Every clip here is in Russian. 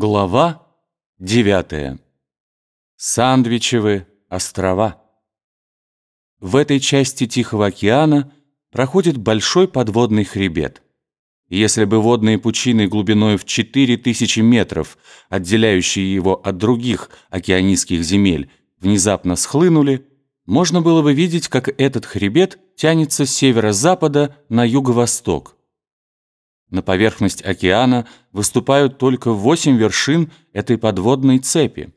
Глава 9. Сандвичевы острова. В этой части Тихого океана проходит большой подводный хребет. Если бы водные пучины глубиной в 4000 метров, отделяющие его от других океанийских земель, внезапно схлынули, можно было бы видеть, как этот хребет тянется с северо-запада на юго-восток. На поверхность океана выступают только восемь вершин этой подводной цепи.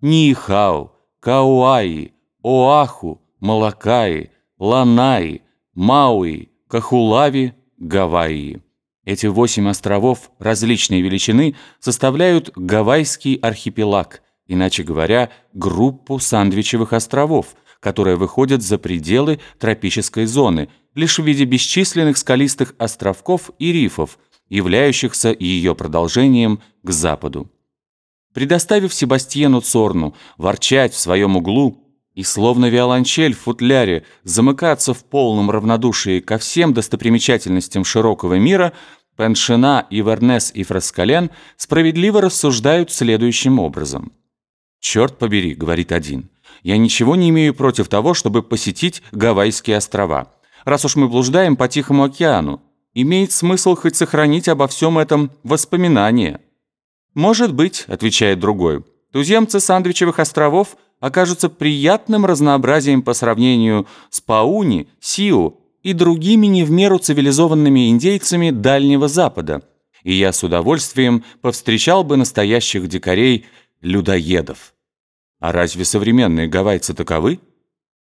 Нихау, Кауаи, Оаху, Малакаи, Ланаи, Мауи, Кахулави, Гавайи. Эти восемь островов различной величины составляют Гавайский архипелаг, иначе говоря, группу сандвичевых островов, которая выходит за пределы тропической зоны – лишь в виде бесчисленных скалистых островков и рифов, являющихся ее продолжением к западу. Предоставив Себастьену Цорну ворчать в своем углу и словно виолончель в футляре замыкаться в полном равнодушии ко всем достопримечательностям широкого мира, Пеншина, Ивернес и Фраскален справедливо рассуждают следующим образом. «Черт побери», — говорит один, — «я ничего не имею против того, чтобы посетить Гавайские острова раз уж мы блуждаем по Тихому океану, имеет смысл хоть сохранить обо всем этом воспоминания. «Может быть», — отвечает другой, — «туземцы Сандвичевых островов окажутся приятным разнообразием по сравнению с Пауни, Сиу и другими не в меру цивилизованными индейцами Дальнего Запада, и я с удовольствием повстречал бы настоящих дикарей-людоедов». А разве современные гавайцы таковы?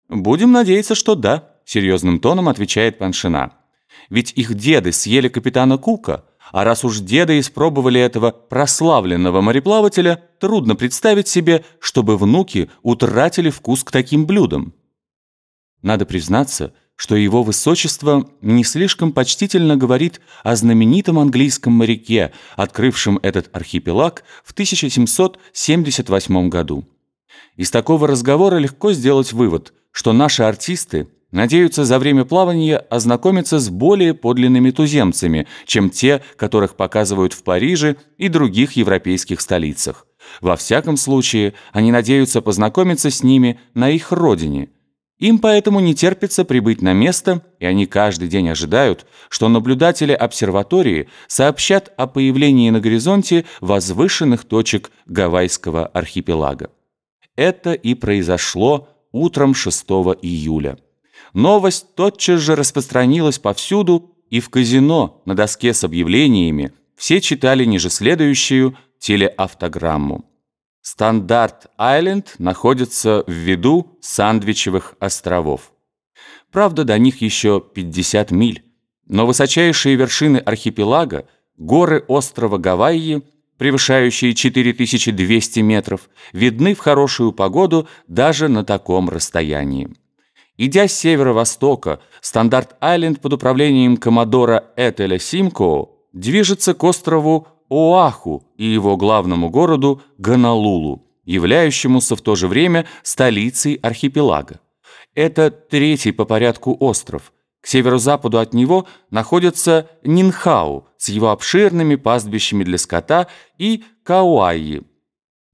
Будем надеяться, что да. — серьезным тоном отвечает Паншина. «Ведь их деды съели капитана Кука, а раз уж деды испробовали этого прославленного мореплавателя, трудно представить себе, чтобы внуки утратили вкус к таким блюдам». Надо признаться, что его высочество не слишком почтительно говорит о знаменитом английском моряке, открывшем этот архипелаг в 1778 году. Из такого разговора легко сделать вывод, что наши артисты надеются за время плавания ознакомиться с более подлинными туземцами, чем те, которых показывают в Париже и других европейских столицах. Во всяком случае, они надеются познакомиться с ними на их родине. Им поэтому не терпится прибыть на место, и они каждый день ожидают, что наблюдатели обсерватории сообщат о появлении на горизонте возвышенных точек Гавайского архипелага. Это и произошло утром 6 июля. Новость тотчас же распространилась повсюду, и в казино на доске с объявлениями все читали ниже следующую телеавтограмму. Стандарт-Айленд находится в виду Сандвичевых островов. Правда, до них еще 50 миль, но высочайшие вершины архипелага, горы острова Гавайи, превышающие 4200 метров, видны в хорошую погоду даже на таком расстоянии. Идя с северо-востока, Стандарт-Айленд под управлением коммодора Этеля Симкоу движется к острову Оаху и его главному городу Ганалулу, являющемуся в то же время столицей архипелага. Это третий по порядку остров. К северо-западу от него находится Нинхау с его обширными пастбищами для скота и Кауайи –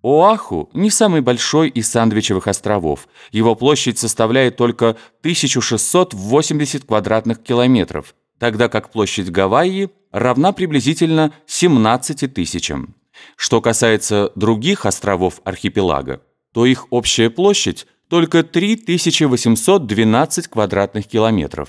Оаху не самый большой из Сандвичевых островов. Его площадь составляет только 1680 квадратных километров, тогда как площадь Гавайи равна приблизительно 17 тысячам. Что касается других островов архипелага, то их общая площадь только 3812 квадратных километров.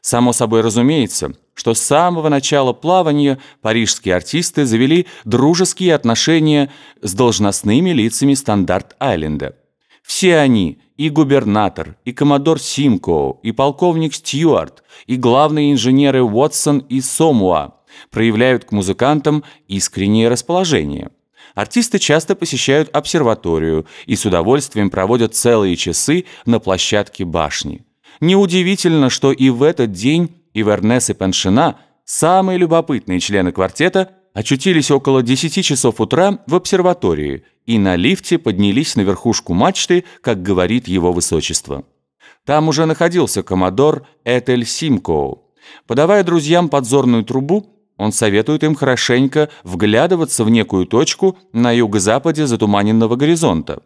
Само собой разумеется, что с самого начала плавания парижские артисты завели дружеские отношения с должностными лицами Стандарт-Айленда. Все они, и губернатор, и коммодор Симкоу, и полковник Стюарт, и главные инженеры Уотсон и Сомуа проявляют к музыкантам искреннее расположение. Артисты часто посещают обсерваторию и с удовольствием проводят целые часы на площадке башни. Неудивительно, что и в этот день Ивернес и Пеншина, самые любопытные члены квартета, очутились около 10 часов утра в обсерватории и на лифте поднялись на верхушку мачты, как говорит его высочество. Там уже находился коммодор Этель Симкоу. Подавая друзьям подзорную трубу, Он советует им хорошенько вглядываться в некую точку на юго-западе затуманенного горизонта.